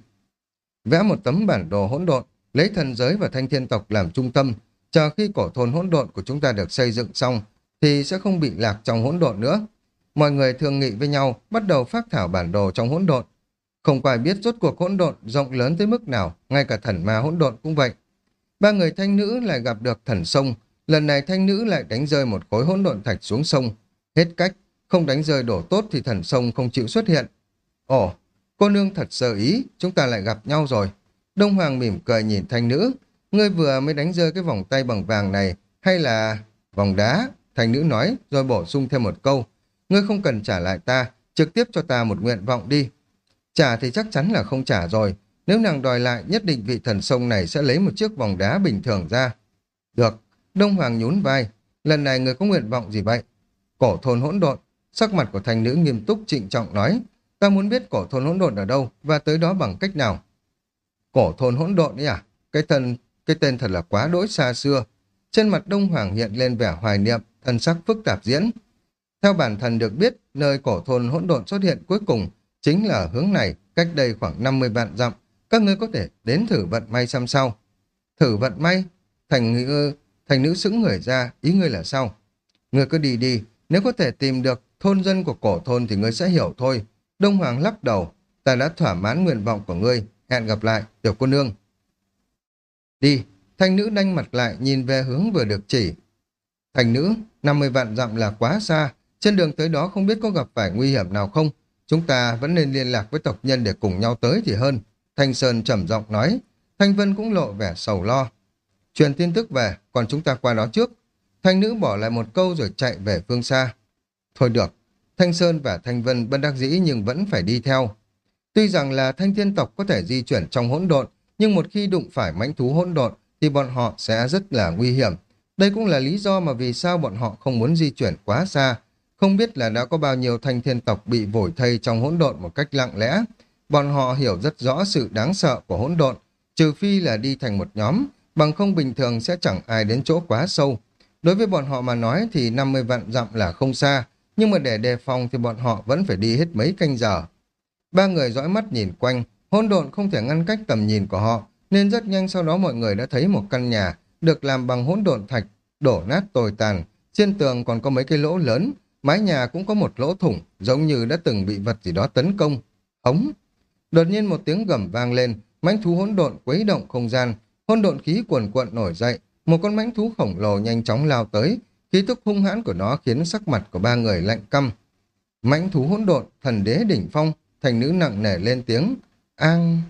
Vẽ một tấm bản đồ hỗn độn, lấy thần giới và thanh thiên tộc làm trung tâm, chờ khi cổ thôn hỗn độn của chúng ta được xây dựng xong, thì sẽ không bị lạc trong hỗn độn nữa. Mọi người thường nghị với nhau, bắt đầu phát thảo bản đồ trong hỗn độn. Không ai biết rốt cuộc hỗn độn rộng lớn tới mức nào, ngay cả thần ma hỗn độn cũng vậy. Ba người thanh nữ lại gặp được thần sông, lần này thanh nữ lại đánh rơi một khối hỗn độn thạch xuống sông. Hết cách, không đánh rơi đổ tốt thì thần sông không chịu xuất hiện. Ồ, cô nương thật sơ ý, chúng ta lại gặp nhau rồi. Đông Hoàng mỉm cười nhìn thanh nữ. Ngươi vừa mới đánh rơi cái vòng tay bằng vàng này, hay là vòng đá? Thanh nữ nói, rồi bổ sung thêm một câu. Ngươi không cần trả lại ta, trực tiếp cho ta một nguyện vọng đi. Trả thì chắc chắn là không trả rồi, nếu nàng đòi lại nhất định vị thần sông này sẽ lấy một chiếc vòng đá bình thường ra. Được, Đông Hoàng nhún vai, lần này người có nguyện vọng gì vậy? Cổ thôn hỗn độn, sắc mặt của thành nữ nghiêm túc trịnh trọng nói, ta muốn biết cổ thôn hỗn độn ở đâu và tới đó bằng cách nào. Cổ thôn hỗn độn ấy à? Cái thần, cái tên thật là quá đỗi xa xưa. Trên mặt Đông Hoàng hiện lên vẻ hoài niệm, thân sắc phức tạp diễn. Theo bản thần được biết, nơi cổ thôn hỗn độn xuất hiện cuối cùng chính là hướng này, cách đây khoảng 50 vạn dặm. Các ngươi có thể đến thử vận may xem sau. Thử vận may? Thành nữ, thành nữ sững người ra, ý ngươi là sao? Ngươi cứ đi đi, nếu có thể tìm được thôn dân của cổ thôn thì ngươi sẽ hiểu thôi. Đông Hoàng lắc đầu, ta đã thỏa mãn nguyện vọng của ngươi, hẹn gặp lại, tiểu cô nương. Đi, thanh nữ đanh mặt lại nhìn về hướng vừa được chỉ. Thành nữ, 50 vạn dặm là quá xa, trên đường tới đó không biết có gặp phải nguy hiểm nào không. Chúng ta vẫn nên liên lạc với tộc nhân để cùng nhau tới thì hơn. Thanh Sơn trầm giọng nói. Thanh Vân cũng lộ vẻ sầu lo. Truyền tin tức về, còn chúng ta qua đó trước. Thanh nữ bỏ lại một câu rồi chạy về phương xa. Thôi được, Thanh Sơn và Thanh Vân bất đắc dĩ nhưng vẫn phải đi theo. Tuy rằng là thanh thiên tộc có thể di chuyển trong hỗn độn, nhưng một khi đụng phải mãnh thú hỗn độn thì bọn họ sẽ rất là nguy hiểm. Đây cũng là lý do mà vì sao bọn họ không muốn di chuyển quá xa. Không biết là đã có bao nhiêu thanh thiên tộc bị vội thây trong hỗn độn một cách lặng lẽ. Bọn họ hiểu rất rõ sự đáng sợ của hỗn độn, trừ phi là đi thành một nhóm, bằng không bình thường sẽ chẳng ai đến chỗ quá sâu. Đối với bọn họ mà nói thì 50 vạn dặm là không xa, nhưng mà để đề phòng thì bọn họ vẫn phải đi hết mấy canh giờ. Ba người dõi mắt nhìn quanh, hỗn độn không thể ngăn cách tầm nhìn của họ, nên rất nhanh sau đó mọi người đã thấy một căn nhà được làm bằng hỗn độn thạch, đổ nát tồi tàn, trên tường còn có mấy cái lỗ lớn, mái nhà cũng có một lỗ thủng, giống như đã từng bị vật gì đó tấn công. Ống! Đột nhiên một tiếng gầm vang lên, mãnh thú hỗn độn quấy động không gian, hỗn độn khí cuồn cuộn nổi dậy, một con mãnh thú khổng lồ nhanh chóng lao tới, khí tức hung hãn của nó khiến sắc mặt của ba người lạnh căm. Mãnh thú hỗn độn, thần đế đỉnh phong, thành nữ nặng nề lên tiếng, an.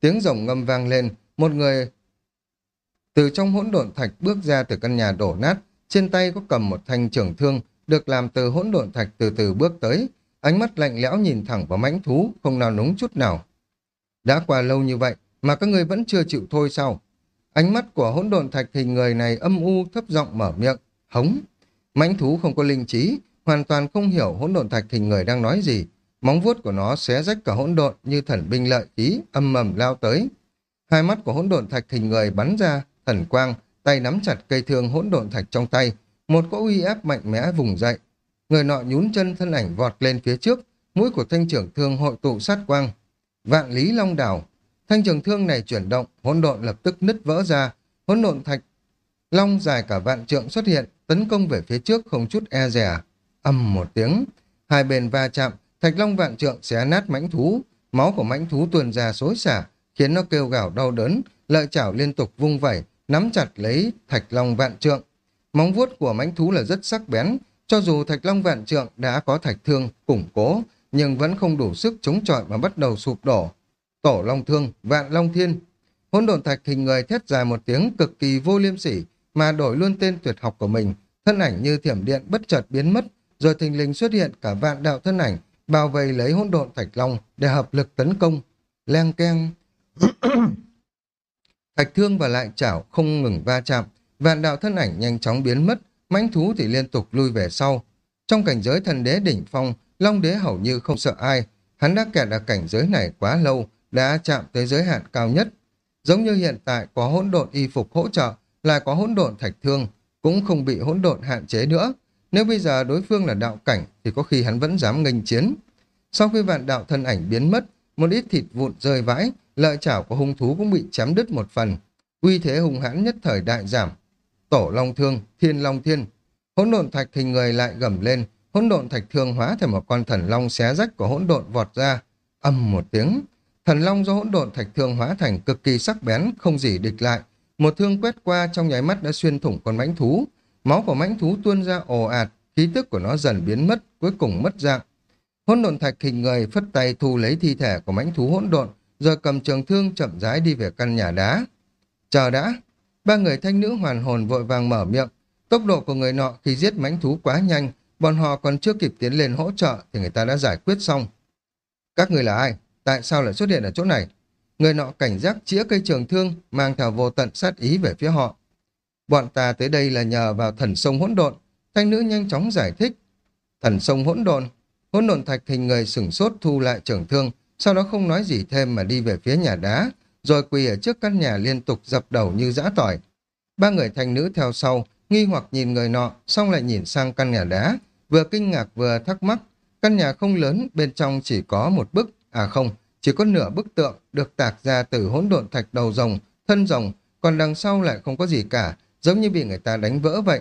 Tiếng rồng ngâm vang lên, một người từ trong hỗn độn thạch bước ra từ căn nhà đổ nát, trên tay có cầm một thanh trường thương, được làm từ hỗn độn thạch từ từ bước tới, ánh mắt lạnh lẽo nhìn thẳng vào mãnh thú, không nào núng chút nào. Đã qua lâu như vậy, mà các người vẫn chưa chịu thôi sao? Ánh mắt của hỗn độn thạch hình người này âm u thấp giọng mở miệng, hống. Mãnh thú không có linh trí, hoàn toàn không hiểu hỗn độn thạch hình người đang nói gì. Móng vuốt của nó xé rách cả hỗn độn như thần binh lợi khí, âm mầm lao tới. Hai mắt của hỗn độn thạch hình người bắn ra, thần quang, tay nắm chặt cây thương hỗn độn thạch trong tay, một cỗ uy áp mạnh mẽ vùng dậy. Người nọ nhún chân thân ảnh vọt lên phía trước, mũi của thanh trưởng thương hội tụ sát quang. Vạn lý long đảo, thanh trường thương này chuyển động, hỗn độn lập tức nứt vỡ ra, hỗn độn thạch long dài cả vạn trượng xuất hiện, tấn công về phía trước không chút e dè. Âm một tiếng, hai bên va chạm, thạch long vạn trượng xé nát mãnh thú, máu của mãnh thú tuôn ra xối xả, khiến nó kêu gào đau đớn, lợi chảo liên tục vung vẩy, nắm chặt lấy thạch long vạn trượng. Móng vuốt của mãnh thú là rất sắc bén, cho dù thạch long vạn trượng đã có thạch thương củng cố, nhưng vẫn không đủ sức chống chọi mà bắt đầu sụp đổ. Tổ long thương, vạn long thiên. Hỗn độn thạch hình người thét dài một tiếng cực kỳ vô liêm sỉ, mà đổi luôn tên tuyệt học của mình, thân ảnh như thiểm điện bất chợt biến mất, rồi thình lình xuất hiện cả vạn đạo thân ảnh, bao vây lấy hỗn độn thạch long để hợp lực tấn công. Leng keng. thạch thương và lại chảo không ngừng va chạm, vạn đạo thân ảnh nhanh chóng biến mất, mãnh thú thì liên tục lui về sau. Trong cảnh giới thần đế đỉnh phong, Long đế hầu như không sợ ai, hắn đã kẹt ở cảnh giới này quá lâu, đã chạm tới giới hạn cao nhất. Giống như hiện tại có hỗn độn y phục hỗ trợ, lại có hỗn độn thạch thương, cũng không bị hỗn độn hạn chế nữa. Nếu bây giờ đối phương là đạo cảnh thì có khi hắn vẫn dám nghênh chiến. Sau khi vạn đạo thân ảnh biến mất, một ít thịt vụn rơi vãi, lợi chảo của hung thú cũng bị chém đứt một phần. Uy thế hung hãn nhất thời đại giảm. Tổ long thương, thiên long thiên. Hỗn độn thạch hình người lại gầm lên, hỗn độn thạch thương hóa thành một con thần long xé rách của hỗn độn vọt ra. Âm một tiếng, thần long do hỗn độn thạch thương hóa thành cực kỳ sắc bén, không gì địch lại. Một thương quét qua trong nháy mắt đã xuyên thủng con mãnh thú. Máu của mãnh thú tuôn ra ồ ạt, khí tức của nó dần biến mất, cuối cùng mất dạng. Hỗn độn thạch hình người phất tay thu lấy thi thể của mãnh thú hỗn độn, rồi cầm trường thương chậm rãi đi về căn nhà đá. Chờ đã, ba người thanh nữ hoàn hồn vội vàng mở miệng. Tốc độ của người nọ khi giết mãnh thú quá nhanh, bọn họ còn chưa kịp tiến lên hỗ trợ thì người ta đã giải quyết xong. Các người là ai? Tại sao lại xuất hiện ở chỗ này? Người nọ cảnh giác chĩa cây trường thương, mang theo vô tận sát ý về phía họ. Bọn ta tới đây là nhờ vào thần sông hỗn độn. Thanh nữ nhanh chóng giải thích. Thần sông hỗn độn. Hỗn độn thạch hình người sửng sốt thu lại trường thương, sau đó không nói gì thêm mà đi về phía nhà đá, rồi quỳ ở trước căn nhà liên tục dập đầu như dã tỏi. Ba người thanh nữ theo sau, nghi hoặc nhìn người nọ, xong lại nhìn sang căn nhà đá, vừa kinh ngạc vừa thắc mắc. Căn nhà không lớn, bên trong chỉ có một bức, à không, chỉ có nửa bức tượng được tạc ra từ hỗn độn thạch đầu rồng, thân rồng, còn đằng sau lại không có gì cả, giống như bị người ta đánh vỡ vậy.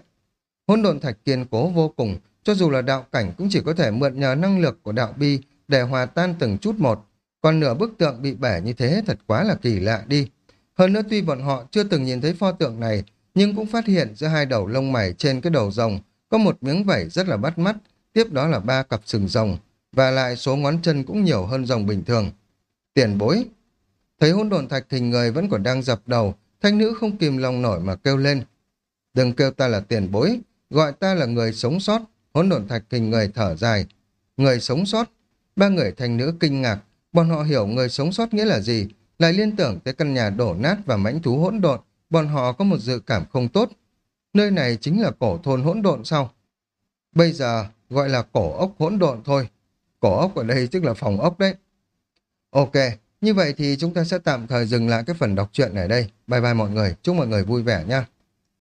Hỗn độn thạch kiên cố vô cùng, cho dù là đạo cảnh cũng chỉ có thể mượn nhờ năng lực của đạo bi để hòa tan từng chút một. Còn nửa bức tượng bị bẻ như thế thật quá là kỳ lạ đi. Hơn nữa tuy bọn họ chưa từng nhìn thấy pho tượng này, nhưng cũng phát hiện giữa hai đầu lông mày trên cái đầu rồng có một miếng vảy rất là bắt mắt, tiếp đó là ba cặp sừng rồng, và lại số ngón chân cũng nhiều hơn rồng bình thường. Tiền bối. Thấy hỗn độn thạch hình người vẫn còn đang dập đầu, thanh nữ không kìm lòng nổi mà kêu lên. Đừng kêu ta là tiền bối, gọi ta là người sống sót, hỗn độn thạch hình người thở dài. Người sống sót. Ba người thanh nữ kinh ngạc, bọn họ hiểu người sống sót nghĩa là gì, lại liên tưởng tới căn nhà đổ nát và mãnh thú hỗn độn, bọn họ có một dự cảm không tốt. Nơi này chính là cổ thôn hỗn độn sau Bây giờ gọi là cổ ốc hỗn độn thôi. Cổ ốc ở đây tức là phòng ốc đấy. Ok, như vậy thì chúng ta sẽ tạm thời dừng lại cái phần đọc truyện này đây. Bye bye mọi người, chúc mọi người vui vẻ nha.